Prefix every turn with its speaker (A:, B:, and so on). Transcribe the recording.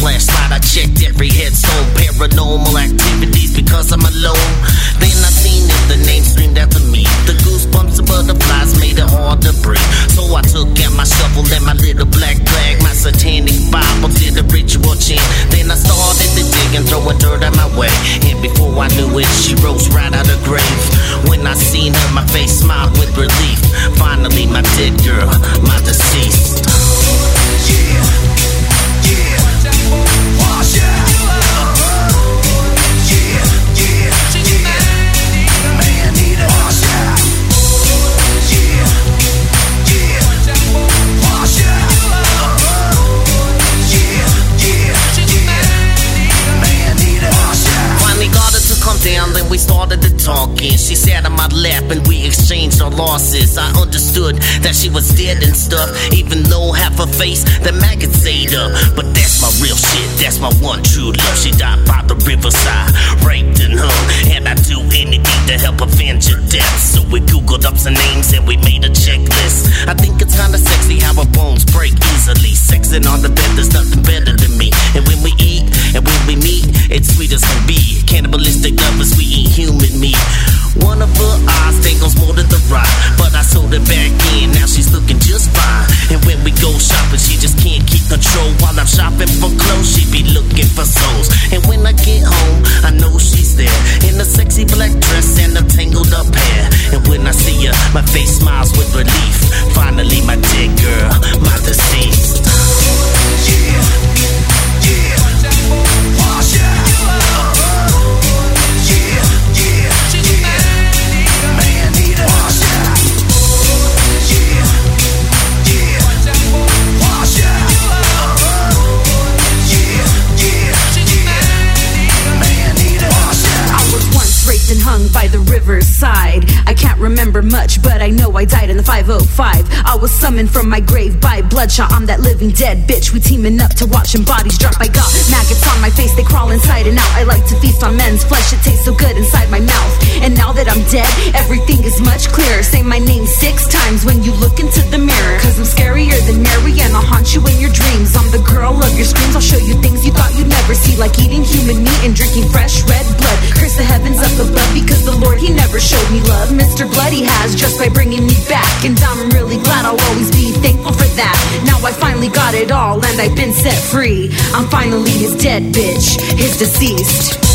A: Last night I checked every headstone. Paranormal activities because I'm alone. Then I seen it, the name screamed after me. The goosebumps and butterflies made it hard to breathe. So I took out my shovel and my little black bag. My satanic Bible did a ritual chant. Then I started to dig and throw a dirt at my way. And before I knew it, she rose right out of grave. When I seen her, my face smiled with relief. down, then we started to talking. She sat on my lap and we exchanged our losses. I understood that she was dead and stuff, even though half her face the maggots ate up. But that's my real shit, that's my one true love. She died by the riverside, raped and hung, and I do anything to help avenge her death. So we googled up some names and we made a checklist. I think it's kinda sexy how her bones break easily. Sexing on the bed, there's nothing better than me. And when we eat we meet, it's sweet as can be. Cannibalistic lovers, we eat human meat. One of her eyes tangles more than the right, but I sold it back in. Now she's looking just fine. And when we go shopping, she just can't keep control. While I'm shopping for clothes, she be looking for souls. And when I get home, I know she's there in a sexy black dress and a tangled up hair. And when I see her, my face smiles
B: hung by the river's side. I can't remember much, but I know I died in the 505. I was summoned from my grave by Bloodshot. I'm that living dead bitch. We teaming up to watching bodies drop. I got maggots on my face, they crawl inside and out. I like to feast on men's flesh, it tastes so good inside my mouth. And now that I'm dead, everything is much clearer. Say my name six times when you look into the mirror. Showed me love. Mr. Bloody has just by bringing me back. And I'm really glad I'll always be thankful for that. Now I finally got it all and I've been set free. I'm finally his dead bitch, his deceased.